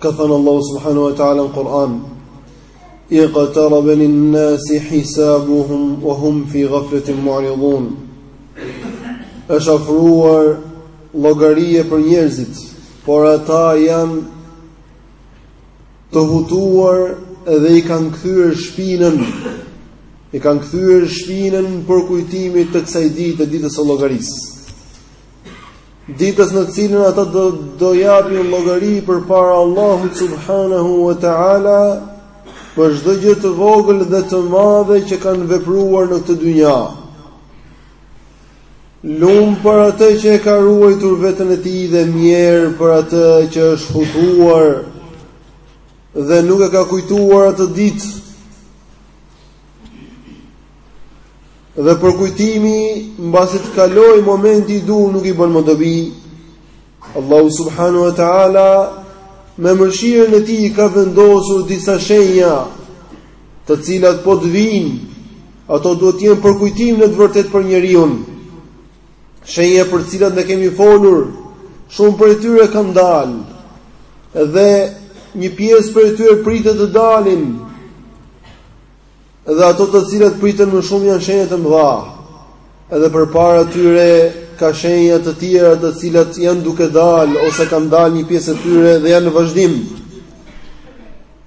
Ka thënë Allahu subhanahu wa taala në Kur'an: "Iqtaraba lin-nasi hisabuhum wa hum fi ghaflatin mu'ridun." Është afruar llogaria për njerëzit, por ata janë të hutuar dhe i kanë kthyer shpinën i kanë kthyer shpinën përkujtimit të kësaj dite, ditës së llogarisë. ditës në cilën ata do japin llogari përpara Allahut subhanahu wa taala për çdo gjë të vogël dhe të madhe që kanë vepruar në këtë dynja. Lum për atë që e ka ruajtur veten e tij dhe mjerë për atë që është hutuar dhe nuk e ka kujtuar atë ditë Dhe përkujtimi mbasi të kalojë momenti i duhur nuk i bën më dobi. Allahu subhanahu wa taala me mëshirën e tij ka vendosur disa shenja të cilat po të vijnë, ato duhet të jenë përkujtim në të vërtetë për njeriun. Shenja për të cilat ne kemi folur, shumë prej tyre kanë dalë. Dhe një pjesë prej tyre pritet të dalin. Dhe ato të cilat priten më shumë janë shenja të mëdha. Edhe përpara tyre ka shenja të tjera të cilat janë duke dalë ose kanë dalë një pjesë e tyre dhe janë në vazhdim.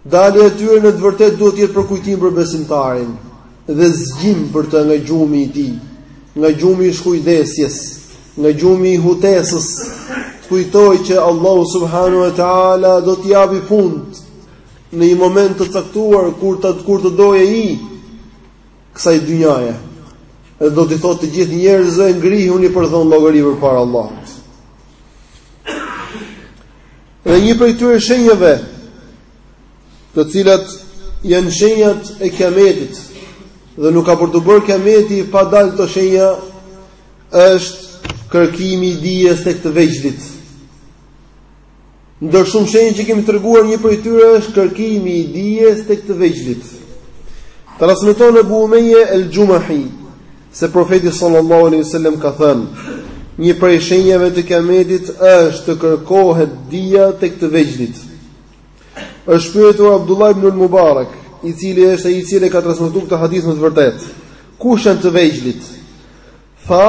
Dalja e tyre në të vërtetë duhet të jetë përkujtim për besimtarin. dhe zgjim për të nga gjumi i tij, nga gjumi i shkujdesjes, nga gjumi i hutesës, të kujtojë që Allahu subhanahu wa taala do t'i japi fund në një moment të caktuar kur të, kur të dojë ai kësaj dynjaje, dhe do t'i thotë të gjithë njerëzve ngrihuni për dhënë llogari përpara Allahut. Dhe një prej këtyre shenjave, të cilat janë shenjat e kiametit dhe nuk ka për t'u bërë kiameti pa dalë këto shenja është kërkimi i dijes tek të vegjlit. Ndër shumë shenja që kemi treguar një prej tyre është kërkimi i dijes tek të vegjlit. Transmeton Abu Umayya al-Jumahi se profeti sallallahu alaihi wasallam ka thënë një prej shenjave të kiametit është të kërkohet dija tek të vegjlit. Është pyetur Abdullah ibn al-Mubarak, i cili është ai i cili e ka transmetuar këtë hadith me të vërtetë. Kush janë të vegjlit? Tha,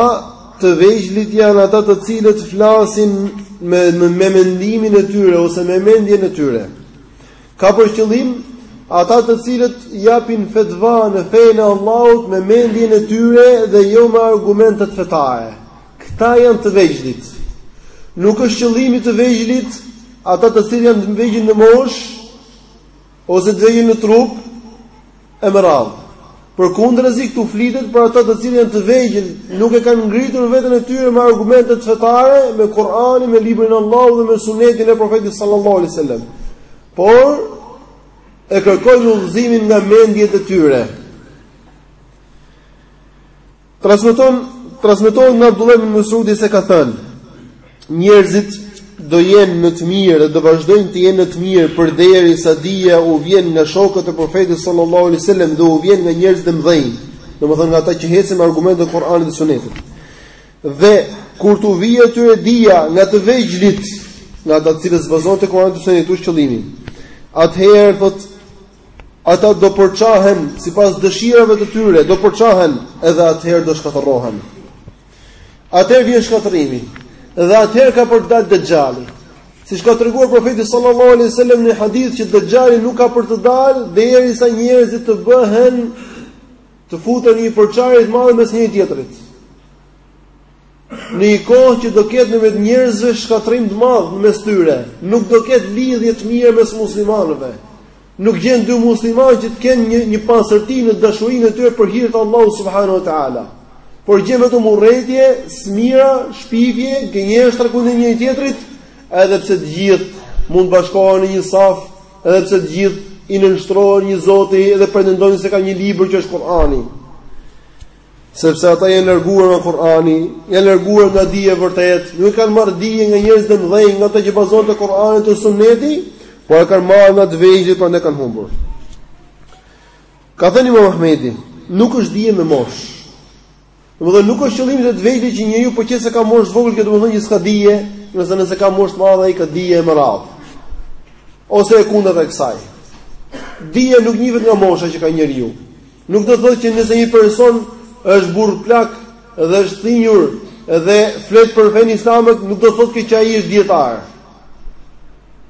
të vegjlit janë ata të cilët flasin me me, me mendimin e tyre ose me mendjen e tyre. Ka për qëllim ata të cilët japin fetva në fenë e Allahut me mendjen e tyre dhe jo me argumentet fetare. Këta janë të vegjlit. Nuk është qëllimi të vegjlit ata të cilët janë të vegjël në moshë, ose të vegjël në trup, e me radhë. Përkundrazi këtu flitet për ata të cilët janë të vegjël, nuk e kanë ngritur veten e tyre me argumentet fetare, me Kuranin, me Librin e Allahut dhe me sunetin e profetit sallallahu alaihi wasallam. Por, e kërkojnë udhëzimin nga mendjet e tyre. Transmeton, transmetohet nga Abdullah ibn Mas'udi se ka thënë: Njerëzit do jenë në të mirë dhe do vazhdojnë të jenë në të mirë përderisa dija u vjen nga shokët e Profetit sallallahu alaihi wasallam dhe u vjen nga njerëzit e mëdhenj, domethënë nga ata që ecin me argumentet e Kuranit dhe Sunetit. Dhe kur t'u vijë atyre dija nga të vegjlit, nga ata të cilët s'bazohen te Kurani dhe Suneti, është qëllimi. Atëherë thotë Ata do përçahen sipas dëshirave të tyre, do përçahen edhe atëherë do shkatërrohen. Atëherë vjen shkatërrimi. Dhe atëherë ka për të dalë Dexhali. Siç ka treguar profeti sallallahu alaihi wasallam në hadith që Dexhali nuk ka për të dalë derisa njerëzit të bëhen të futen në një përçarje të madhe mes njëri-tjetrit. Në një kohë që do ketë në mes njerëzve shkatërrim të madh në mes tyre, nuk do ketë lidhje të mirë mes muslimanëve. Nuk gjen dy muslimanë që të kenë një, një pastërti në dashurinë e tyre për hir të Allahut subhanahu wa ta'ala. Por gjen vetëm urrejtje, smira, shpivje, gënjesh të rëkundin një tjetrit, edhe pse të gjithë mund të bashkohen në një saf, edhe pse të gjithë i nënshtrohen një Zoti dhe pretendojnë se kanë një libër që është Kur'ani. Sepse ata janë larguar nga Kur'ani, janë larguar nga dija e vërtetë, nuk kanë marrë dije nga njerëz të mëdhenj, nga ata që bazohen te Kur'ani dhe Sunneti, por e kanë marrë nga të vegjël, prandaj kanë humbur. Ka thënë Imam Ahmedi, nuk është dija me moshë. Domethënë nuk është qëllimi të vetë që njeriu po qe se ka moshë të vogël, kjo domethënë që s'ka dije, nëse nëse ka moshë të madhe ai ka dije e me radhë. Ose e kundërta e kësaj. Dija nuk njihet nga mosha që ka njeriu. Nuk do të thotë që nëse një person është burrë plak dhe është thinjur dhe flet për fenë islame, nuk do të thotë që ai është dietar.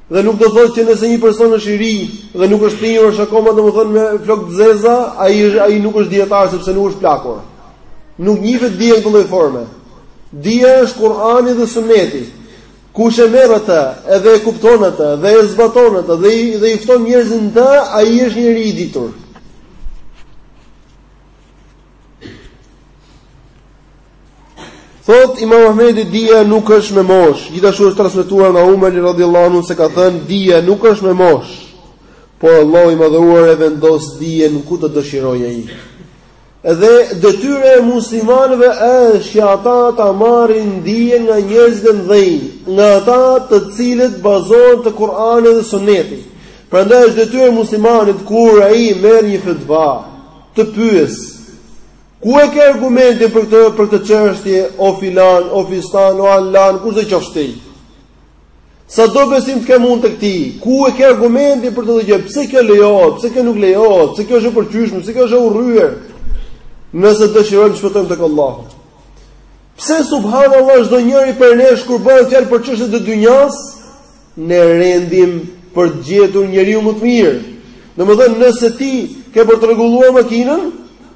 Dhe nuk do të thotë që nëse një person është i ri dhe nuk është thinjur është akoma domethënë me flokë të zeza, ai është ai nuk është dietar sepse nuk është plakur. Nuk njihet dija në këtë lloj forme. Dija është Kur'ani dhe Sunneti. Kush e merr atë, edhe e kupton atë, dhe e zbaton atë, dhe i dhe i fton njerëzit në të, ai është njeri i ditur. Thotë Imam Ahmedi dija nuk është me moshë. Gjithashtu është transmetuar nga Umeri radhiyallahu anhu se ka thënë dija nuk është me moshë. Por Allahu i madhëruar e vendos dijen ku të dëshirojë ai. Dhe detyra e muslimanëve është që ata ta marrin dijen nga njerëzit e mëdhenj, nga ata të cilët bazohen te Kur'ani dhe Sunneti. Prandaj është detyra e muslimanit kur ai merr një fatva, të pyesë, ku e ke argumentin për këtë për këtë çështje, o filan, o fistan, o alan, kush do të qoftë? Sado besim të kem unë te këtij, ku e ke argumentin për këtë gjë, pse kjo lejohet, pse kjo nuk lejohet, pse kjo është e pëlqyeshme, pse kjo është e urryer, nëse dëshirojmë të shpëtojmë tek Allahu. Pse subhanallah çdo njëri prej nesh kur bëhet fjalë për çështjet e dynjasë, ne rendim për të gjetur njeriun më të mirë. Domethënë, nëse ti ke për të rregulluar makinën,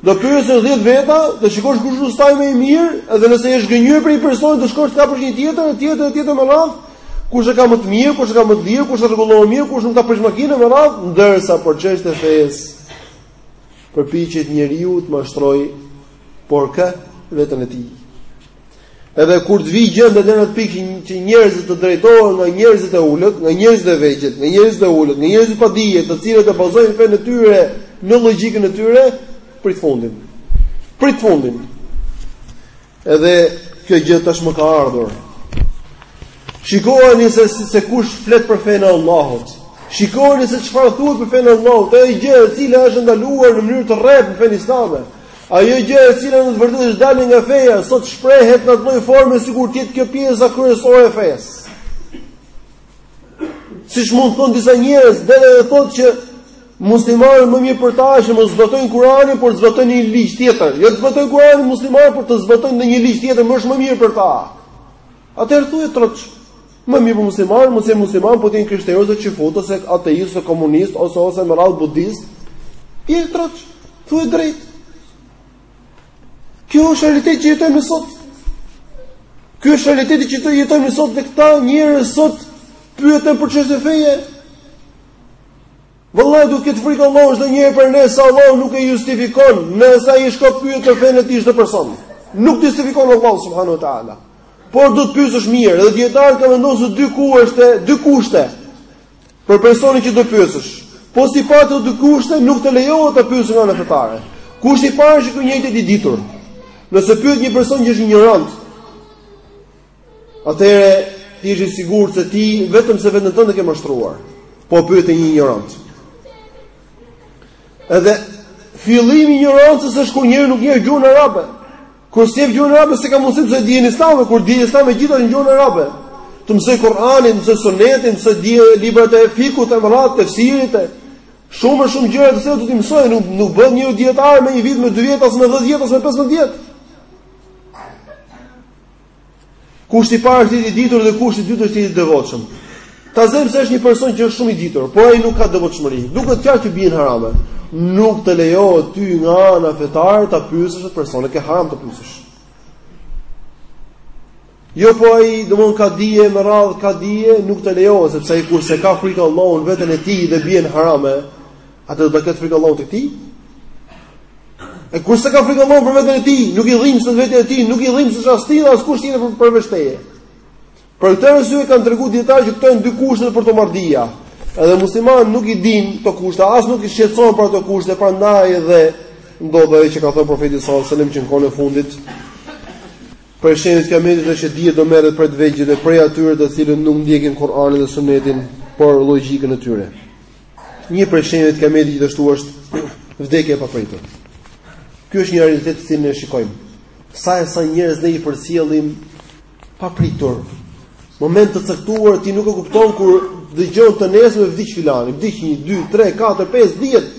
do pyesësh 10 veta, do shikosh kush është ustai më i mirë, edhe nëse je zhgënjyer prej një personi, do shkosh ta provosh një tjetër, një tjetër, një tjetër me radhë, kush e ka më të mirë, kush e ka më të lirë, kush e rregullon më mirë, kush nuk ta prish makinën me radhë, ndërsa për çështje të fesë përpiqet njeriu të mashtrojë por kë veten e tij. Edhe kur të vijë gjendja deri në atë pikë që njerëzit të drejtohen nga njerëzit e ulët, nga njerëzit e vegjël, nga njerëzit e ulët, nga njerëzit pa dije, të cilët e bazojnë fenë e tyre në logjikën e tyre, prit fundin. Prit fundin. Edhe kjo gjë tashmë ka ardhur. Shikojeni se kush flet për fenë e Allahut. Shikojeni se çfarë thuhet për fenë e Allahut, ajo gjë e cila është e ndaluar në mënyrë të rreptë në fenë islame. Ajo gjë e cila në të vërtetë është dalje nga feja, sot shprehet në atë lloj forme sikur të jetë kjo pjesa kryesore e fesë. Siç mund të thonë disa njerëz, dhe edhe thotë që muslimanët më mirë për ta që mos zbatojnë Kur'anin, por të zbatojnë ndonjë ligj tjetër. Jo të zbatojnë Kur'anin muslimanët, por të zbatojnë ndonjë ligj tjetër, më është më mirë për ta. Atëherë thuaj troç. Më mirë për muslimanët, mos jenë muslimanë, po të jenë krishterë ose çifutë ose ateistë ose komunistë ose ose me radhë budistë. Bjeri troç. Thuaj drejt. Ky është realiteti që jetojmë ne sot. Ky është realiteti që jetojmë ne sot dhe këta njerëz sot pyeten për çështje feje. Vëllai duhet ta ketë frikë Allahun çdo njëri prej nesh se Allahu nuk e justifikon nëse ai shkon pyet për fenë e tij çdo person. Nuk të justifikon Allahu subhanahu wa taala. Por do të pyesësh mirë, edhe dijetarët kanë vendosur dy kushte, dy kushte për personin që do pyesësh. Po s'i pati ato dy kushte nuk të lejohet ta pyesësh nga ana fetare. Kushti i parë është ky njeri të jetë i ditur. Nëse pyet një person që është injorant, Atëherë ti je i sigurt se ti vetëm se veten tënde ke mashtruar. Po pyet një injorant. Edhe fillimi i injorancës është kur njeriu nuk njeh gjuhën arabe. Kur s'njeh gjuhën arabe s'e ka mundësi të dijë islamin, kur dija islame gjithë në gjuhën arabe. Të mësojë Kur'anin, mësojë Sunetin, mësojë dijë librat e fikhut, të marrë tefsirit. Shumë e shumë gjëra të cilat do të mësojë, nuk nuk bën një dietar me një vit, me dy vjet, as me 10 vjet, as me 15 vjet. Kushti i parë është të jetë i ditur dhe kushti i dytë është të jetë i devotshëm. Ta zëmë se është një person që është shumë i ditur, por ai nuk ka devotshmëri. Duket qartë që bie në harame. Nuk të lejohet ty nga ana fetare ta pyesësh atë person, e ke haram ta pyesësh. Jo po ai domethënë ka dije me radhë, ka dije, nuk të lejohet sepse ai kur s'e ka frikë Allahun veten e tij dhe bie në harame, A do të ketë frikë Allahun tek ti. E kur s'e ka frikë Allahun për veten e tij, nuk i dhimbset në veten e tij, nuk i dhimbsesh as ti as kush tjetër për për vështeje. Për këtë arsye kanë treguar dijetarët që këto janë dy kushte për të marrë dija. Edhe muslimani nuk i din këto kushte, as nuk shqetësohet për ato kushte, prandaj edhe ndodh ajo që ka thënë profeti sallallahu alajhi wasallam që në kohën e fundit prej shenjave të kiametit është që dija do merret prej të vegjëlve, prej atyre të cilët nuk ndjekin Kur'anin dhe Sunetin, por logjikën e tyre. Një prej shenjave të kiametit gjithashtu është vdekja e papritur. Ky është një realitet të cilin ne shikojmë. Sa e sa njerëz ne i përcjellim papritur. Moment të caktuar ti nuk e kupton kur dëgjon të nesërmen vdiq filani, vdiq 1 2 3 4 5 10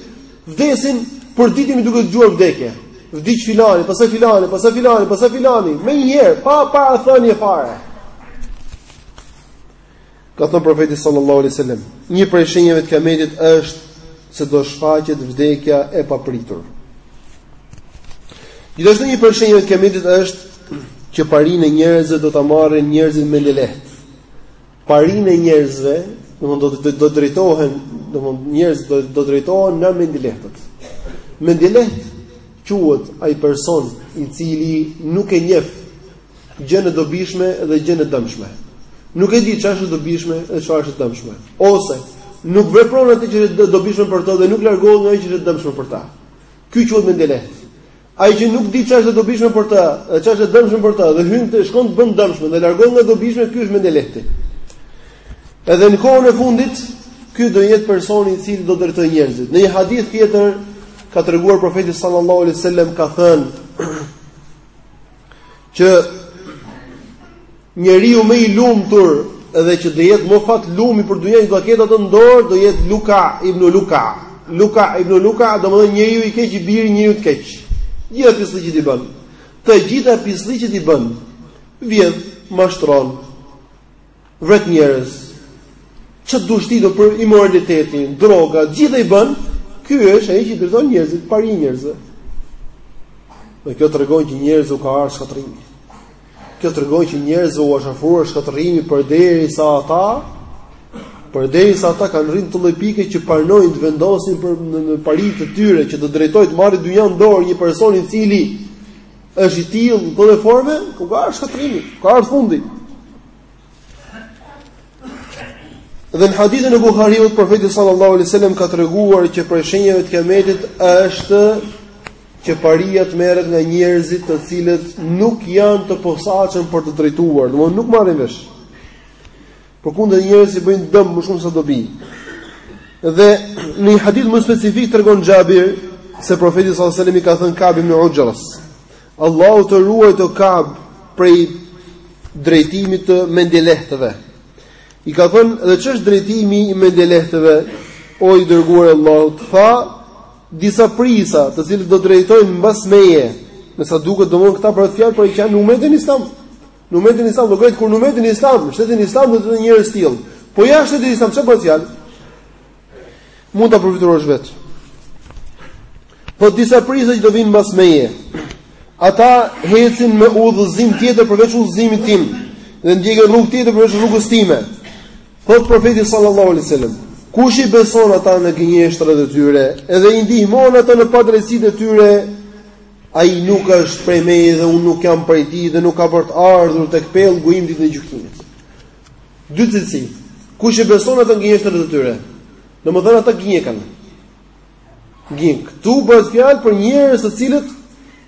vdesin përditë jemi duke dëgjuar vdekje. Vdiq filani, pastaj filani, pastaj filani, pastaj filani, menjëherë pa parathënie fare. Ka thënë profeti sallallahu alaihi wasallam, një prej shenjave të kiametit është se do shfaqet vdekja e papritur. Gjithashtu një prej shenjave të kiametit është që parinë e njerëzve do ta marrin njerëzit mendjelehtë. Parinë e njerëzve, domthonë do të do drejtohen, domthonë njerëzit do do drejtohen nga mendjelehtët. Mendjelehtë quhet ai person i cili nuk e njeh gjënë e dobishme dhe gjënë e dëmshme. Nuk e di çfarë është e dobishme dhe çfarë është e dëmshme. Ose nuk vepron atë që është e dobishme për të dhe nuk largohet nga ajo që është e dëmshme për të. Ky quhet mendjelehtë. Ai që nuk di çfarë është e dobishme për të dhe çfarë është e dëmshme për të dhe hyn të shkon të bën të dëmshmen dhe largohet nga e dobishmja, ky është mendjelehti. Edhe në kohën e fundit, ky do jetë personi i cili do drejtojë njerëzit. Në një hadith tjetër ka treguar profeti sallallahu alaihi wasallam ka thënë që njeriu më i lumtur dhe që do jetë më fatlumi për dynjanë që do ketë atë në dorë do jetë Luka ibn Luka Luka ibn Luka domethënë njeriu i keq i biri i njeriut të keq të gjitha pisllëqet i bën të gjitha pisllëqet i bën vjedh mashtron vret njerëz. Ça të dush ti, do për imoralitetin, droga, gjithë i bën, ky është ai që drejton njerëzit, pari i njerëzve. Dhe kjo tregon që njerëzve u ka ardh shkatërrimi. Kjo tregon që njerëzve u është afruar shkatërrimi përderisa ata, përderisa ata kanë arrit në atë lloj pike që pranojnë të vendosin për në, në pari të tyre që të drejtojë, të marri dynjanë në dorë një person i cili Është i tillë në këtë formë, ku ka ardhur shkatrrimi, ku ka ardhur fundi. Dhe në hadithin e Buhariut profeti sallallahu alaihi wasallam ka treguar që prej shenjave të kiametit është që paria të merret nga njerëzit të cilët nuk janë të posaçëm për të drejtuar, domethënë nuk marrin vesh. Përkundër njerëzve i bëjnë dëm më shumë se dobi. Dhe në një hadith më specifik tregon Xhabir se profeti sallallahu alajhi wasallam i ka thënë Ka'b ibn Uxhras, Allahu të ruajtë, Ka'b, prej drejtimit të mendjelehtëve. I ka thënë, dhe ç'është drejtimi i mendjelehtëve? O i dërguar i Allahut, tha disa prisa, të cilët do drejtojnë mbas meje, me sa duket domethënë këta për atë fjalë, por që janë në umetin islam. Në umetin islam do gjendet, kur në umetin islam, shtetin islam do të ketë njerëz të tillë. Po jashtë shtetit islam ça bëhet fjalë? Mund ta përfytyrosh vet. Thotë disa prisa që do vinë mbas meje. Ata hecin me udhëzim tjetër përveç udhëzimit tim dhe ndjekin rrugë tjetër përveç rrugës time. Thot profeti sallallahu alaihi wasallam, kush i beson ata në gënjeshtrat e tyre, edhe i ndihmon ata në padrejtësitë e tyre, Ai nuk është prej meje dhe unë nuk jam prej tij dhe nuk ka për të ardhur tek pellgu im ditën e gjykimit. Dy cilësi. Kush i beson ata në gënjeshtrat e tyre? Domethënë ata gënjekan. Edhe këtu bëhet fjalë për njerëz të cilët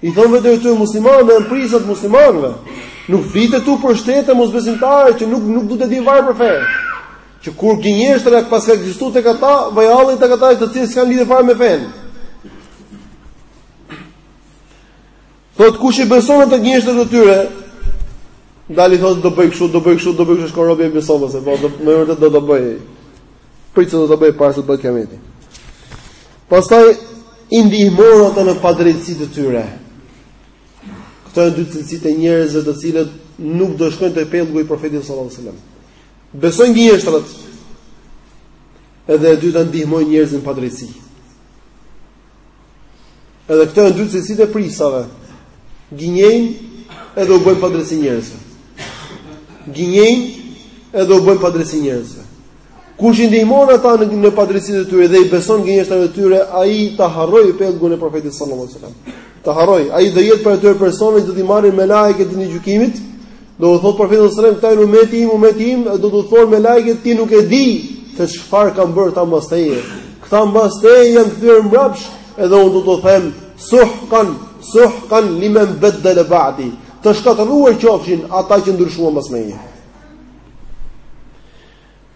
i thonë vetes së tyre muslimanë dhe prisa të muslimanëve. Nuk flitet këtu për shtete mosbesimtare që nuk nuk duan të dinë fare për fe. Që kur gënjeshtra paska ekzistuar tek ata, vaj halli tek ata të cilët s'kan lidhje fare me fen. Thot kush i beson ata në gënjeshtrat e tyre, del ai thot do bëj kështu, do bëj kështu, do bëj kështu shkon robi e beson se po, do me vërtet do ta bëj. Prit se do ta bëj para se të bëhet kiameti. Pastaj i ndihmon ata në padrejtësitë e tyre. Këto janë dy cilësitë e njerëzve të cilët nuk do shkojnë te pellgu i profetit sallallahu alajhi wasallam. Besojnë gënjeshtrat. Edhe e dyta ndihmojnë njerëzit në padrejtësi. Edhe këto janë dy cilësitë e prijësave. Gënjejnë edhe u bëjnë padrejti njerëzve. Gënjejnë edhe u bëjnë padrejtësi njerëzve. Kush i ndihmon ata në, në padrejtësinë e tyre dhe i beson gënjeshtave të tyre, ai ta harrojë pellgun e profetit sallallahu alajhi wasallam. Ta harrojë, ai do jetë prej atyre persona që do t'i marrin melaiket ditën e gjykimit, Do t'u thotë profeti sallallahu alajhi wasallam, "Këta janë ummeti im, ummeti im", do t'i thonë melaiket ti nuk e di se çfarë kanë bërë këta mbas teje. Këta mbas teje janë kthyer mbrapsht, edhe unë do t'u them, "Suhqan, suhqan liman badala ba'di". Të shkatërruar qofshin ata që ndryshuan mbas meje.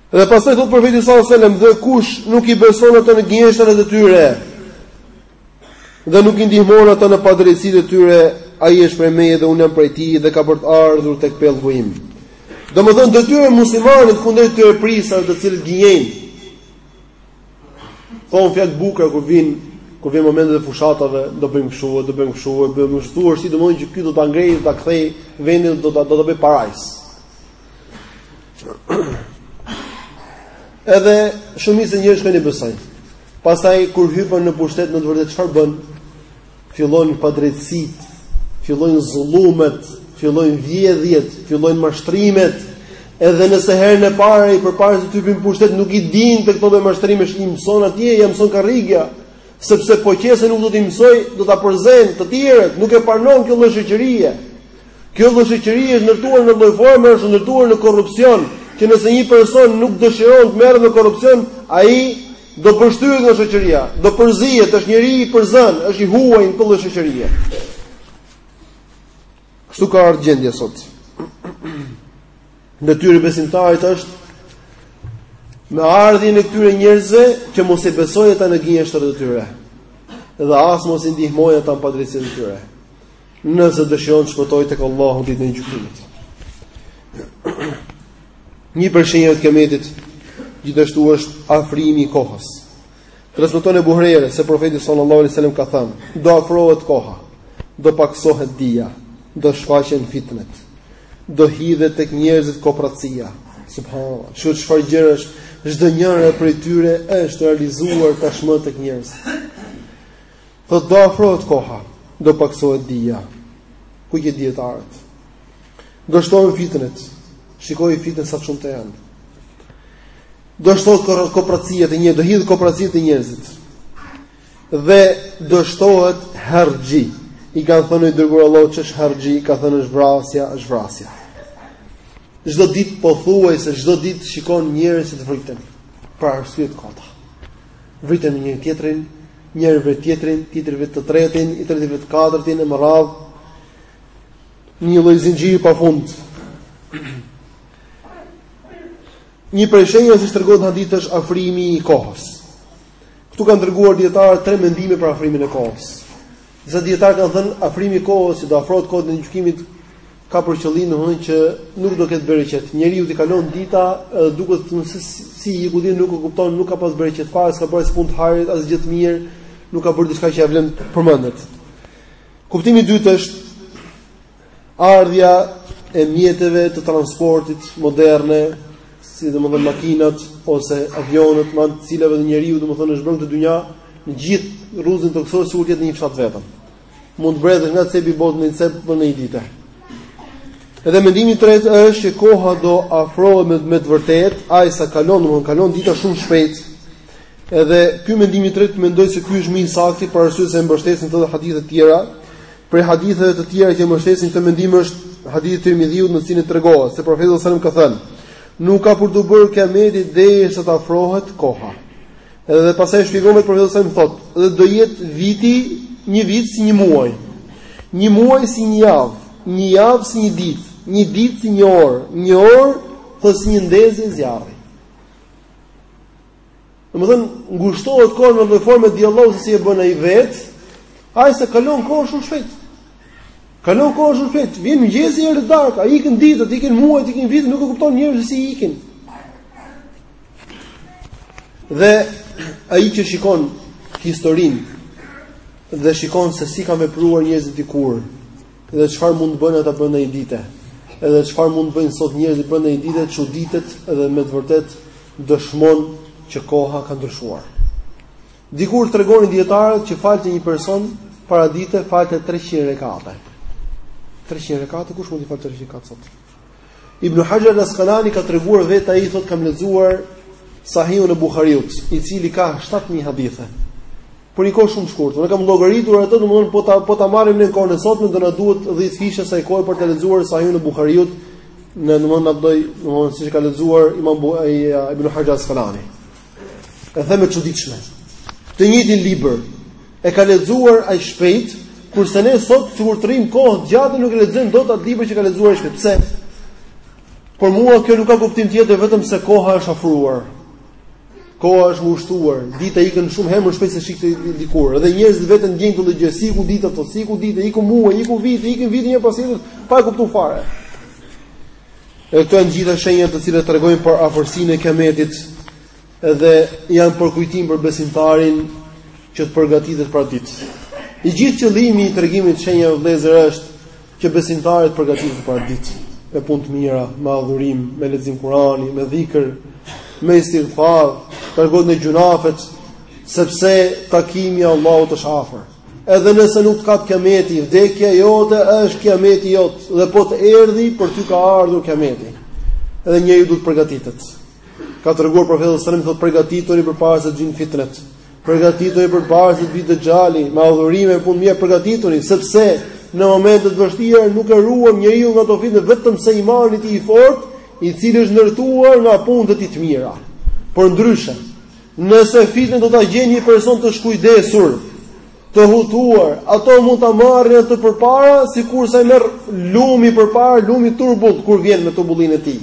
Dhe pastaj thotë profeti sallallahu alajhi wasallam, "Dhe kush nuk i beson ato në gënjeshtrat e tyre dhe nuk i ndihmon ato në padrejtësitë e tyre, ai është prej meje dhe unë jam prej tij dhe ka për të ardhur tek pellgu im." Domethënë detyra e muslimanit kundrejt këtyre prijësave të cilët gënjejnë. Thonë fjalë të bukura kur vin kur vjen momenti i fushatave, do bëjmë kështu, do bëjmë kështu, do bëjmë kështu, si domethënë që ky do ta ngrejë, do ta kthejë vendin, do ta do ta bëjë parajsë. Edhe shumica e njerëzve i besojnë. Pastaj kur hypin në pushtet në të vërtetë çfarë bëjnë? Fillojnë padrejtësitë, fillojnë zullumet, fillojnë vjedhjet, fillojnë mashtrimet. Edhe nëse herën e parë i përpara se të hypi në pushtet nuk i dinte këto lloj mashtrimesh i mëson atje, ia mëson karrigia, sepse po qe se nuk do t'i mësojë, do ta përzënë të tjerët, nuk e pranon kjo lloj shoqërie. Kjo lloj shoqërie është ndërtuar në atë lloj forme, është ndërtuar në korrupsion, që nëse një person nuk dëshiron të merret me korrupsion, ai do përshtyhet nga shoqëria, do përzihet, është njeri i përzënë, është i huaj në këtë lloj shoqërie. Kështu ka ardhur gjendja sot. Detyra e besimtarit është me ardhjen e këtyre njerëzve që mos i besojë ata në gënjeshtrat e tyre dhe as mos i ndihmojë ata në padrejtësinë e tyre. Nëse dëshiron të shpëtojë tek Allahu ditën e gjykimit. Një prej shenjave të kiametit gjithashtu është afrimi i kohës. Transmeton el Buhariu se profeti sallallahu alaihi wasallam ka thënë: "Do afrohet koha, do pakësohet dija, do shfaqen fitnet, do hidhet tek njerëzit kopracia." Subhanallah. Shih çfarë gjërash çdo njëra prej tyre është realizuar tashmë tek njerëzit. Thotë do afrohet koha, do pakësohet dija. Ku ke dijetarët. Do shtohen fitnet. Shikoji fitnet sa shumta janë. Do shtohet kopracia te nje, do hidhet kopracia te njerëzit. Dhe do shtohet herxhi. I kanë thënë i dërguar i Allahut ç'është herxhi, ka thënë është vrasja, është vrasja. Çdo ditë pothuajse çdo ditë shikon njerëz që të vriten për arsye të kota. Vriten me njëri-tjetrin, njëri për tjetrin, tjetri për të tretin, i treti për të katërtin e me radhë. Një lloj zinxhiri pa fund. Një prej shenjave që tregon hadithi është afrimi i kohës. Ktu kanë treguar dijetarët tre mendime për afrimin e kohës. Disa dijetarë kanë thënë afrimi i kohës që do afrohet koha e gjykimit ka për qëllim domethënë që nuk do ketë bereqet. Njeriut i kalon dita edhe duket se si iku, dhe nuk e kupton, nuk ka pas bereqet fare, s'ka bërë punë të hajrit, asgjë të mirë, nuk ka bërë diçka që ia vlen të përmendet. Kuptimi i dytë është Ardhja e mjeteve të transportit moderne, si domethënë makinat ose avionët, me anë të cilave dhe njeriu domethënë është bërë dynjaja, në gjithë rruzullin tokësor sikur të jetë në një fshat vetëm. Mund të bredhë nga cepi i botës në një cep brenda një dite. Edhe mendimi i tretë është që koha do afrohet me, me të vërtetë, aq sa kalon, domethënë kalon dita shumë shpejt, edhe ky mendimi i tretë mendoj se ky është më i sakti për arsye se e mbështesin edhe hadithet e tjera, Prej haditheve të tjera që mbështesin këtë mendim është hadithi i Tirmidhiut në të cilin tregohet se profeti sallallahu alajhi wasallam ka thënë: "Nuk ka për t'u bërë kiameti derisa të afrohet koha." Edhe pastaj shpjegon vetë profeti sallallahu alajhi wasallam thotë: "Dhe do jetë viti një vit si një muaj, një muaj si një javë, një javë si një ditë, një ditë si një orë, një orë po si një ndezje zjarri." Domethënë, ngushtohet koha në një formë di Allahu se si e bën ai vetë, aq sa kalon koha shumë shpejt. Kalon koha shumë shpejt, vjen mëngjesi erdhi darka, ikin ditët, ikin muajt, ikin vitet, nuk e kupton njeriu se si ikin. Dhe ai që shikon historinë dhe shikon se si kanë vepruar njerëzit dikur, Dhe çfarë mund të bëjnë ata brenda një dite? Edhe çfarë mund të bëjnë sot njerëzit brenda një dite, çuditet dhe me të vërtetë dëshmon që koha ka ndryshuar. Dikur tregonin dietarët që falte një person para dite falte 300 rekate. 300 rekate kush mund t'i falë 300 rekate sot? Ibn Hajar al-Asqalani ka treguar vetë ai thotë kam lexuar Sahihun e Buhariut, i cili ka 7000 hadithe, për një kohë shumë të shkurtër. Ne kemi llogaritur atë, domthonë po ta po ta marrim në kohën e sotme, do na duhet 10 fishi i asaj kohe për të lexuar Sahihun e Buhariut në domthonë na doj, domthonë siç ka lexuar Imam Buhari Ibn Hajar al-Asqalani. E them e çuditshme. Të njëjtin libër e ka lexuar aq shpejt, kurse ne sot sikur të rrim kohë gjatë nuk e lexojmë dot atë libër që ka lexuar aq shpejt. Pse? Për mua kjo nuk ka kuptim tjetër vetëm se koha është afruar. Koha është ngushtuar, dita ikën shumë herë më shpejt se ç'ikte dikur. Edhe njerëzit vetë e ndjejnë këtë gjë, si iku dita, po si iku dita, iku muaji, iku viti, ikin vitet një pas tjetrit, pa e kuptuar fare. E këto janë të gjitha shenja të cilat tregojnë për afërsinë e kiametit dhe janë përkujtim për besimtarin që të përgatitet për atë ditë. I gjithë qëllimi i tregimit të shenjave vëllezër është që besimtarët të përgatiten për atë ditë me punë të mira, me adhurim, me lexim Kurani, me dhikr, me istighfar, të largohet nga gjynahet, sepse takimi i Allahut është afër. Edhe nëse nuk të kap kiameti, vdekja jote është kiameti jot dhe po të erdhi për ty ka ardhur kiameti. Edhe njeriu duhet të përgatitet. Ka treguar profeti sallallahu alajhi wasallam thotë përgatituni përpara se të vinë fitnet. Përgatituni përpara se të vijë Dexhali, me adhurim e punë të mira përgatituni sepse në momente të vështira nuk e ruan njeriun nga ato fitne vetëm se imani i tij i fortë, i cili është ndërtuar nga punët e tij të mira. Por ndryshe, Nëse fitnet do ta gjejnë një person të shkujdesur, të hutuar, ato mund ta marrin atë përpara, sikurse e merr lumi përpara, lumi turbull kur vjen me turbullinë e tij.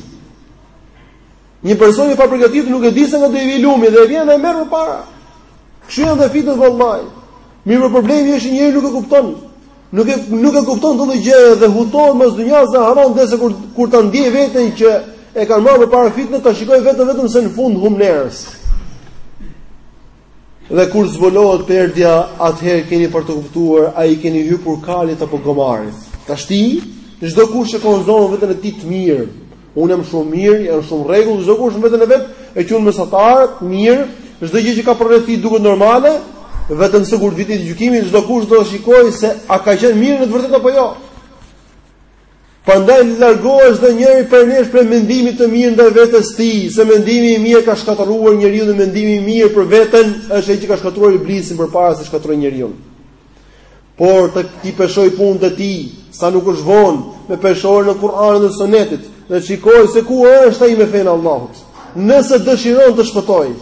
Një person i papërgatitur nuk e di se nga do i vi lumi dhe vjen dhe e merr përpara. Kështu janë dhe fitnet vallahi. Mirëpo problemi është njeriu nuk e kupton. Nuk e nuk e kupton këtë gjë dhe hutohet mas dynjas dhe harron derisa kur kur ta ndjej veten që e kanë marrë me para fitnet ta shikojë veten vetëm se në fund humnerës. Dhe kur zbulohet perdja, atëherë keni për të kuptuar a i keni hypur kalit apo gomarit. Tashti, çdokush e ka në zonën e tij të mirë, Unë jam shumë mirë, jam shumë rregull, çdokush veten e vet e quan mesatar, të mirë, çdo gjë që ka përreth tij duket normale, vetëm se kur vjen dita e gjykimit çdokush do të shikojë se a ka qenë mirë në të vërtetë apo jo. Prandaj të largohet çdonjëri prej nesh prej mendimit të mirë ndaj vetes tij, se mendimi i mirë e ka shkatërruar njeriun dhe mendimi i mirë për veten është ai që ka shkatërruar iblisin përpara se të shkatërrojë njeriun. Por t'i peshojë punët e tij, sa nuk është vonë, me peshoren e Kur'anit dhe sunetit, dhe të shikojë se ku është ai me fenë e Allahut. Nëse dëshiron të shpëtojë,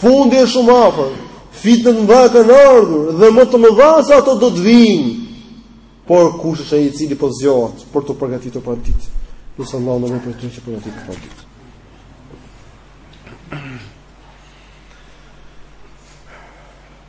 fundi është shumë afër, fitne të mëdha kanë ardhur, dhe më të mëdha se ato do të vinë, por kush është ai i cili po zgjohet për t'u përgatitur për atë ditë. Lusim Allahun të na bëjë prej atyre që përgatiten për atë ditë.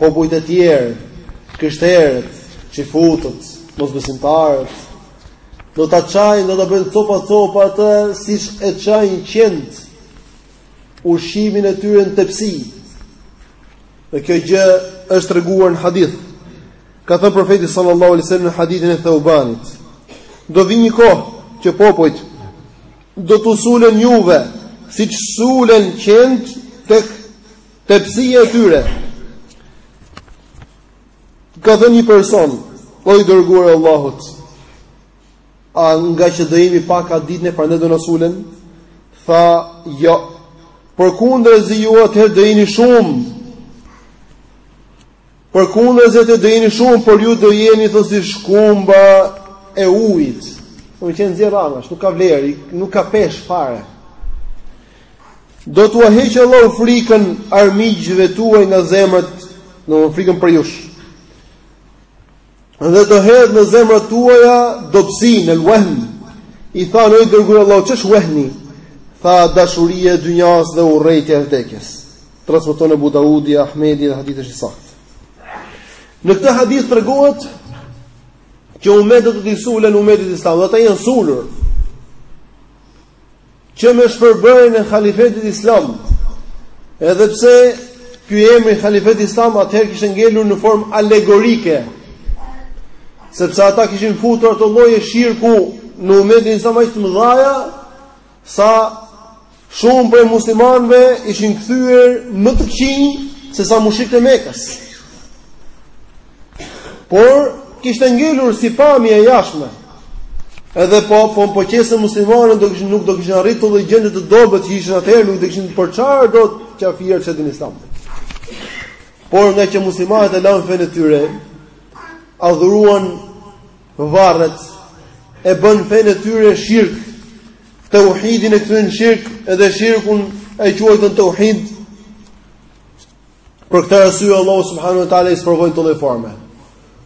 Popujt e tjerë, krishterët, çifutët, mosbesimtarët, do ta çajnë, do ta bëjnë copa copa atë siç e çajnë qentë ushqimin e tyre në tepsi. Dhe kjo gjë është treguar në hadith. Ka thënë profeti sallallahu alaihi wasallam në hadithin e Thaubanit, do vi një kohë që popujt do t'u sulen juve siç sulen qentë tek Tepsia e tyre. Ka thënë një person, o i dërguar i Allahut, a ngaqë do jemi pak atë ditë ne prandaj do na sulen? Tha, jo. Përkundrazi ju atëherë do jeni shumë. Përkundrazi atëherë do jeni shumë, por ju do jeni thotë si shkumba e ujit. Po me qenë e nxjerr anash, nuk ka vlerë, nuk ka peshë fare. Do t'ua heqë Allahu frikën armiqve tuaj nga zemrat, do frikën për ju. dhe do hedh në zemrat tuaja dobësinë el wehn i thanë o i dërguar i Allahut ç'është wehni tha dashuria e dynjas dhe urrejtja e vdekjes transmeton Abu Daudi Ahmedi dhe hadithi është i saktë në këtë hadith tregohet që umetet do t'i sulen umetit islam dhe ata janë sulur Që me shpërbërjen e Halifetit Islam, edhe pse ky emri i Halifetit Islam atëherë kishte ngelur në formë alegorike, sepse ata kishin futur ato lloje shirku në umetin islam aq të mëdhaja, sa shumë prej muslimanëve ishin kthyer më të këqinj sesa mushrikët e Mekës. Por kishte ngelur si pamje e jashtme. Edhe po po po qe se muslimanët do kishin nuk do kishin arritur atë lloj gjendje të dobët që ishin atëherë nuk do kishin përçarë dot qafirët shtetin islam. Por ngaqë muslimanët e lanë fenë e tyre, adhuruan varret e bënë fenë e tyre shirk teuhidin e kthyen shirk edhe shirkun e quajtën teuhid Për këtë arsye Allahu subhanahu wa taala i sprovoi në këtë lloj forme.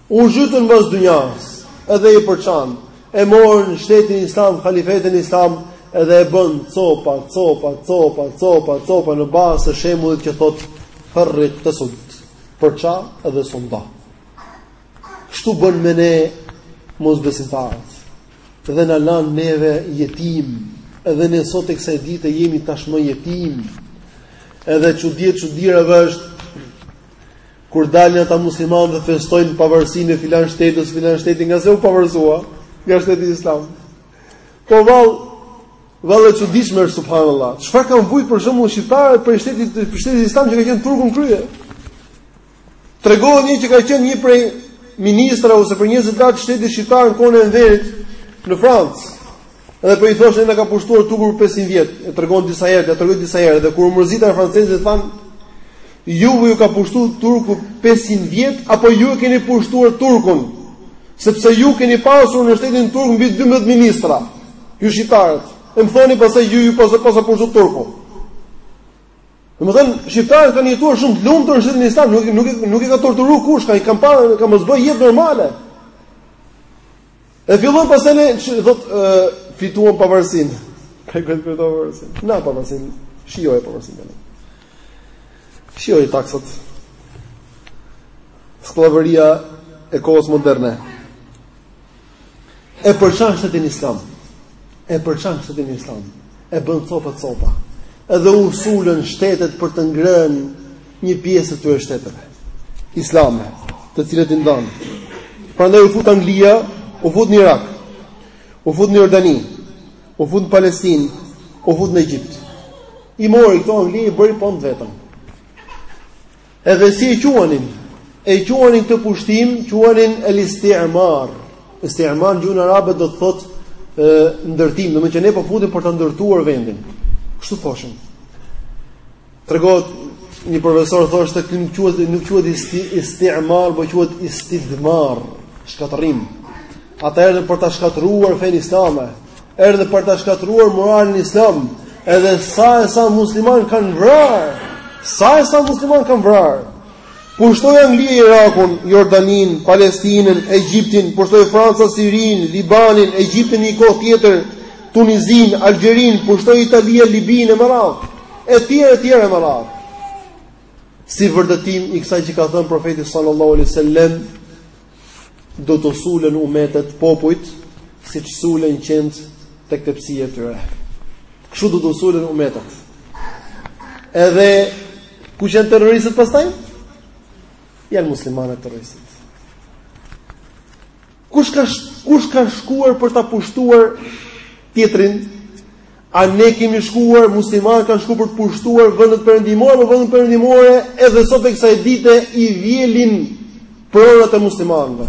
U zhytën mbas dynjas, edhe i përçanë, e morën shtetin islam, halifetin islam, edhe e bënë copa, copa, copa, copa, copa në bazë të shembullit që thotë farrik tesud, përça edhe sundo. Kështu bënë me ne mosbesimtarët. Edhe na lanë neve jetimë, edhe ne sot e kësaj dite jemi tashmë jetimë. Edhe çudi e çudirave është kur dalin ata muslimanë dhe festojnë pavarësinë e filan shtetit ose filan shteti nga se u pavarësua, nga shteti islam. Po vallë, vallë e çuditshme është subhanallah. Çfarë kanë vujt për shembull shqiptarët prej shtetit prej shtetit islam që ka qenë turku në krye? Tregohet një që ka qenë një prej ministrave ose prej njerëzve të lartë të shtetit shqiptar në kohën e Enverit në Francë. Edhe po i thoshte na ka pushtuar turku 500 vjet, e tregon disa herë, e tregon disa herë dhe kur u mërzitën francezët thanë ju ju ka pushtuar turku 500 vjet apo ju e keni pushtuar turkun? Sepse ju keni pasur në shtetin turk mbi 12 ministra. Ju shqiptarët. E më thoni pastaj ju ju paska paska pushtuar turku. Domethënë, shqiptarët kanë jetuar shumë të lumtur në shtetin islam, nuk nuk nuk i ka torturuar kush, ka i kanë pa, kanë bo jetë normale. E fillon pastaj ne thotë fituam pavarësinë. E fituam pavarësinë. Na pavarësinë. Shijoje pavarësinë tani. Shijoji taksat. Skllavëria e kohës moderne. E përçanë shtetin islam. E përçanë shtetin islam. E bënë copa copa. Edhe u sulën shtetet për të ngrënë një pjesë të këtyre shteteve islame, të cilat i ndanë. Prandaj u fut Anglia, u fut në Irak, u fut në Jordani, u fut në Palestinë, u fut në Egjipt. I mori këto Anglia i bëri pronë të veten. Edhe si e quanin, e quanin këtë pushtim, quanin el isti'mar. Isti'mar në gjuhën arabe do të thotë ë ndërtim, domethënë që ne po futemi për ta ndërtuar vendin. Kështu thoshin. Tregohet një profesor thoshte ky nuk quhet nuk quhet isti'mar, por quhet istidmar, shkatërrim. Ata erdhën për ta shkatërruar fenë islame, erdhën për ta shkatërruar moralin islam, edhe sa e sa muslimanë kanë vrarë, sa e sa muslimanë kanë vrarë. Pushtoi Anglia Irakun, Jordaninë, Palestinën, Egjiptin, pushtoi Franca Sirinë, Libanin, Egjiptin një kohë tjetër, Tunizinë, Algjerinë, pushtoi Italia Libinë e me radhë. Etj etj e me radhë. Si vërtetim i kësaj që ka thënë profeti sallallahu alaihi wasallam, do t'u sulen umetet popujt siç sulen qentë tek tepsia e tyre. Kështu do t'u sulen umetet. Edhe kush janë terroristët pastaj? Janë muslimanët terroristët. Kush ka, kush ka shkuar për ta pushtuar tjetrin A ne kemi shkuar, muslimanët kanë shkuar për të pushtuar vendet perëndimore, po vendet perëndimore edhe sot e kësaj dite i vjelin pronat e muslimanëve.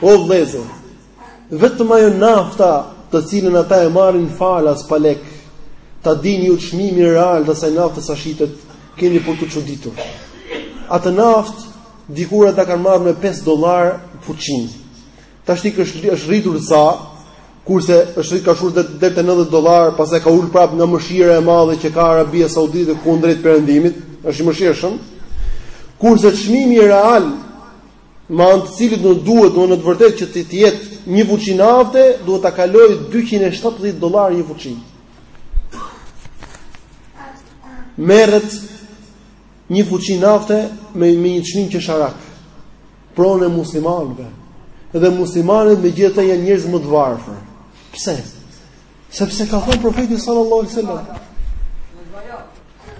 O vëllezër, vetëm ajo nafta, të cilën ata e marrin falas pa lek, ta dini ju çmimin real të asaj nafte sa shitet, keni për t'u çuditur. Atë naftë dikur ata e kanë marrë me 5 dollarë fuçin. Tashti është është rritur ca kurse është rritur ka shkuar deri te 90 dollarë, pastaj ka ulur prapë nga mëshira e madhe që ka Arabia Saudite kundrejt perëndimit, është i mëshirshëm. Kurse çmimi real me anë të cilit do duhet do në të vërtetë që të jetë një fuçi nafte, duhet ta kalojë 270 dollarë një fuçi. Merret një fuçi nafte me me një çmim qesharak. pronë e muslimanëve. Dhe muslimanët megjithatë janë njerëz më të varfër. Pse? Sepse ka thënë profeti sallallahu alaihi wasallam.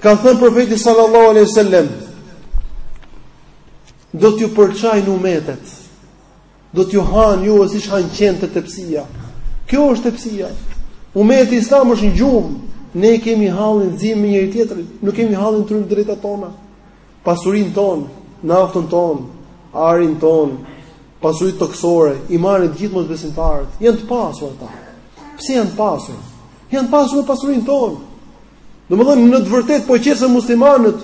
Ka thënë profeti sallallahu alaihi wasallam do t'ju përçajnë umetet. Do t'ju han ju siç han qentë te tepsia. Kjo është tepsia. Umeti islam është në gjumë. Ne kemi hallin zihemi me njëri tjetrin, nuk kemi hallin t'rujmë drejtat tona. Pasurinë tonë, naftën tonë, arin tonë, pasuritë tokësore, i marrin të gjithë mosbesimtarët. Janë të pasur ata. Pse janë të pasur? Janë të pasur me pasurinë tonë. Domethënë në të vërtetë po qe se muslimanët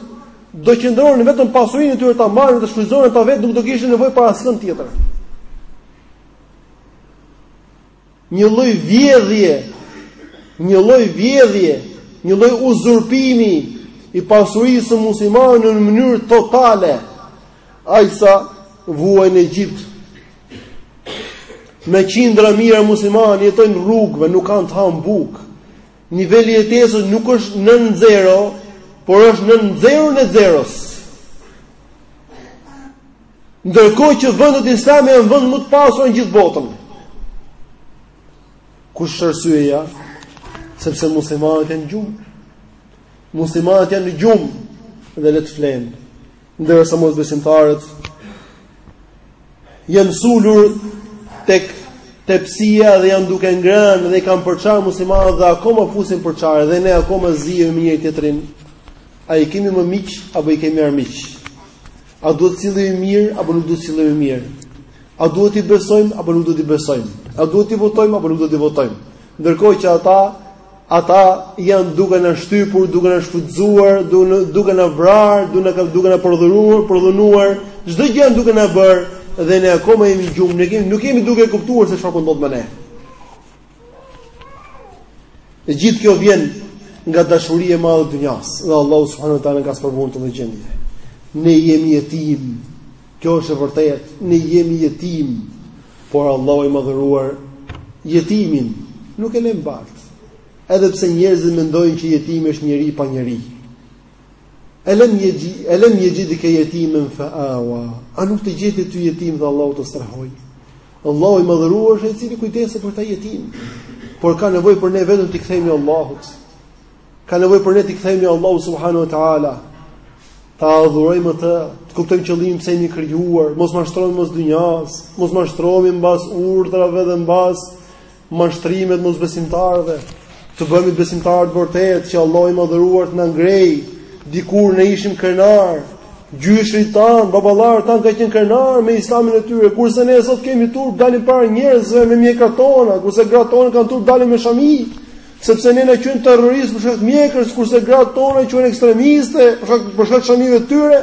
do qëndronin vetëm pasurinë e tyre ta marrin dhe shfrytëzonin ata vetë, nuk do kishin nevojë për asnjë tjetër. Një lloj vjedhje, një lloj vjedhje, një lloj uzurpimi i pasurisë së muslimanëve në mënyrë totale. Ah sa vuaj në Egjipt. Me qindra mijëra muslimanë jetojnë rrugëve, nuk kanë të hanë bukë. Niveli i jetesës nuk është nën zero, por është nën zeron e zeros. Ndërkohë që vendet islame janë vendet më të pasur në gjithë botën. Kush është arsyeja? Sepse muslimanët janë gjumë. Muslimanët janë në gjumë dhe le të flenë. Ndërsa mosbesimtarët janë sulur tek tepsia dhe janë duke ngrënë dhe i kanë përçar muslimanët dhe akoma fusin përçarje dhe ne akoma zihemi me njëri tjetrin. A i kemi më miq apo i kemi armiq? A duhet sillemi mirë apo nuk duhet sillemi mirë? A duhet t'i besojmë apo nuk duhet t'i besojmë? A duhet t'i votojmë apo nuk duhet t'i votojmë? Ndërkohë që ata ata janë duke na shtypur, duke na shfrytzuar, duke na vrarë, duke na duke na përdhuruar, përdhunuar, çdo gjë janë duke na bërë dhe ne akoma jemi gjumë, ne jemi nuk jemi duke e kuptuar se çfarë po ndodh me ne. E gjithë kjo vjen nga dashuria e madhe e dunjas, dhe Allahu subhanahu wa taala na ka sprovuar në këtë gjendje. Ne jemi jetim. Kjo është e vërtetë, ne jemi jetim. Por Allahu i madhëruar jetimin nuk e lën bart. Edhe pse njerëzit mendojnë që jetimi është njeri pa njeri. Elem yajid elem yajidka yatiman fa awa. A nuk të gjeti ty jetim dhe Allahu të strehoi? Allahu i madhëruar është ai i cili kujdeset për këta jetim. Por ka nevojë për ne vetëm t'i kthehemi Allahut. Ka nevojë për ne t'i kthehemi Allahut subhanahu wa taala. Ta adhurojmë atë, të kuptojmë qëllimin pse jemi krijuar, mos mashtrohemi mbas dynjas, mos mashtrohemi mbas urdhrave dhe mbas mashtrimet mosbesimtarëve, të bëhemi besimtarë të vërtetë që Allah i madhëruar të na ngrejë. Dikur ne ishim krenar, gjyshrit tan, baballarët tan kanë qenë krenar me islamin e tyre, kurse ne sot kemi turp dalim para njerëzve me mjekrat tona, kurse gratë tona kanë turp dalin me shamij, sepse ne na qujn terroristë për shkak të mjekrës, kurse gratë tona qujn ekstremiste për shkak të shamive të tyre.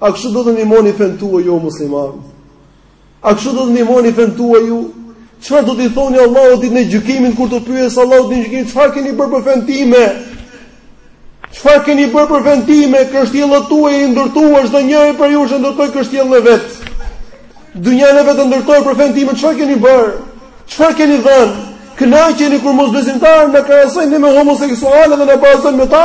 A kështu do të ndihmoni fen tuaj ju musliman? A kështu do të ndihmoni fen tuaj ju? Çfarë do t'i thoni Allahut ditën e gjykimit kur t'ju pyes Allahu ditën e gjykimit çfarë keni bërë për fen time? Çfarë keni bërë për fen time? Kështjellat tuaja i ndërtuat çdo njëri prej jush ndërtoi kështjellën e vet. Dynjan e vet e ndërtoi për fen time çfarë keni bërë? Çfarë keni dhënë? Kënaqeni kur mosbesimtarët na krahasojnë me homoseksualë dhe na barazojnë me ta?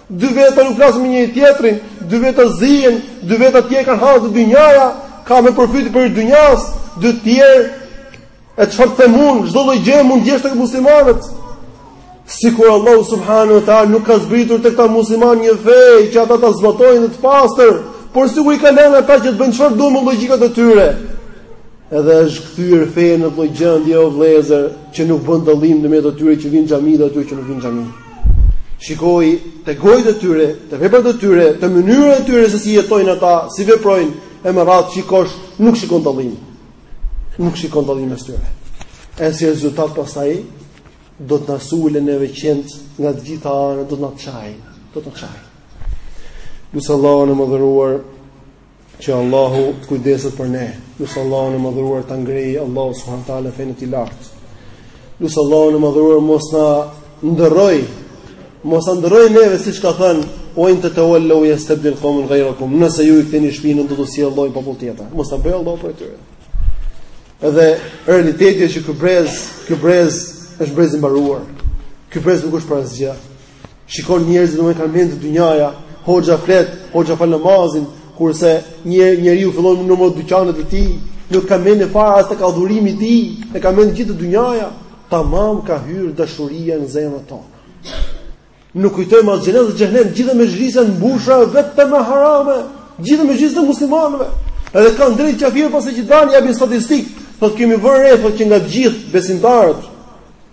Dy veta nuk flasin me njëri tjetrin, dy veta zihen, dy veta tjerë kanë hallë te dynjaja, kanë përfyt për dynjas, dy të tjerë e çfarë të them un, çdo lloj gjë mund të gjesh tek muslimanët. Sikur Allah subhanahu wa taala nuk ka zbritur tek ta musliman një fe që ata ta zbatojnë të pastër, por sikur i ka lënë ata që të bëjnë çfarë duan me logjikat e tyre. Edhe është kthyer feja në lloj gjendje o vëllezër që nuk bën dallim në mes atyre që vijnë n'xhami dhe atyre që nuk vijnë n'xhami. Shikoji te gojët e tyre, te veprat e tyre, te mënyra e tyre se si jetojnë ata, si veprojnë, e me radhë shikosh, nuk shikon dallim. Nuk shikon dallim mes tyre. Edhe si rezultat pastaj do të na sulen neve qent nga të gjitha anët, do të na çajnë, do të na çajnë. Lus Allahun e madhëruar Që Allahu të kujdeset për ne. Lus Allahun e madhëruar ta ngrejë Allahu subhanahu teala fenë e tij lartë. Lus Allahun e madhëruar mos na ndërroj mos na ndërroj neve siç ka thënë wa in tatawallau yastabdil qawman ghayrakum. Nëse ju i ktheni shpinën do t'ju sjellë Allahu popull tjetër. Mos na bëj Allahu prej tyre. Edhe realiteti është që ky brez, ky brez është brez i mbaruar. Ky brez nuk është për asgjë. Shikon njerëzit domethënë kanë mend te dynjaja, hoxha flet, hoxha fal namazin, kurse njeriu fillon numëron dyqanet e tij, nuk ka mend fare as tek adhurimi i tij, e ka mend gjithë te dynjaja, tamam ka hyrë dashuria në zemrat tona. Nuk kujtojmë as xhenet as xhehenem, gjithë mexhliset mbushur vetëm me harame, gjithë mexhliset e muslimanëve. Edhe kanë drejt qafirët pasi që dalin japin statistikë, thotë kemi vënë re thotë që nga të gjithë besimtarët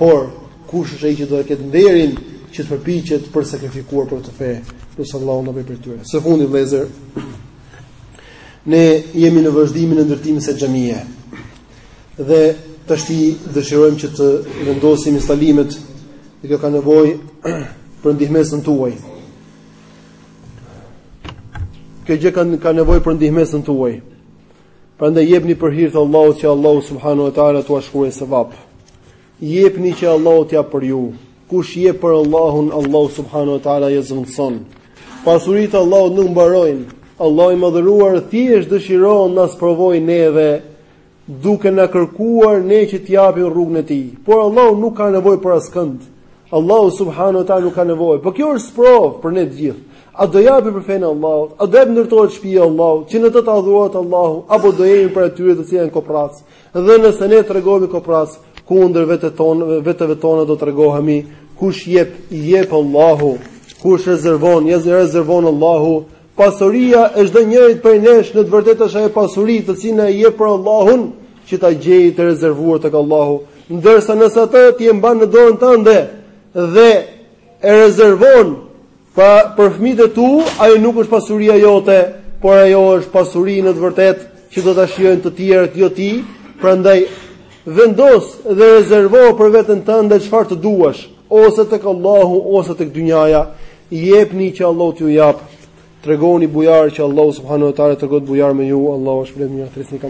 Por, kush është ai që do ta ketë nderin që të përpiqet për sakrifikuar për këtë fe? Lus Allahun na bëj prej tyre. Së fundi vëllezër, ne jemi në vazhdimin e ndërtimit të xhamisë. Dhe tashti dëshirojmë që të vendosim instalimet, dhe kjo ka nevojë për ndihmesën tuaj. Kjo gjë ka ka nevojë për ndihmesën tuaj. Prandaj jepni për hir të Allahut që Allahu subhanahu wa taala t'ua shkruajë sevap. Jepni që Allahu të japë për ju. Kush jep për Allahun, Allahu subhanahu wa taala ia zëvendëson. Pasuritë e Allahut nuk mbarojnë. Allahu i madhëruar thjesht dëshiron të na sprovojë neve duke na kërkuar ne që të japim në rrugën e tij. Por Allahu nuk ka nevojë për askënd. Allahu subhanahu wa taala nuk ka nevojë. Por kjo është sprovë për ne të gjithë. A do japim për fenë e Allahut? A do japim të ndërtohet shtëpia e Allahut, që në të të adhurohet Allahu, apo do jemi prej atyre të cilët janë koprracë? Dhe nëse ne tregohemi koprracë kundër veteve tona do tregohemi kush jep, jep Allahu, kush rezervon, ja rezervon Allahu. Pasuria e çdo njëri prej nesh në të vërtetë është ajo pasuri të cilën e jep për Allahun, që ta gjejë të rezervuar tek Allahu. Ndërsa nëse atë ti e mban në dorën tënde dhe e rezervon Pra, për fëmijët e tu, ajo nuk është pasuria jote, por ajo është pasuri në të vërtetë që do ta shijojnë të tjerët, jo ti. Prandaj vendos dhe rezervo për veten tënde çfarë të duash, ose tek Allahu ose tek dynjaja, jepni që Allahu t'ju jap. Tregohuni bujarë që Allahu subhanahu wa taala të tregohet bujar me ju, Allahu është më i mirë, thjesht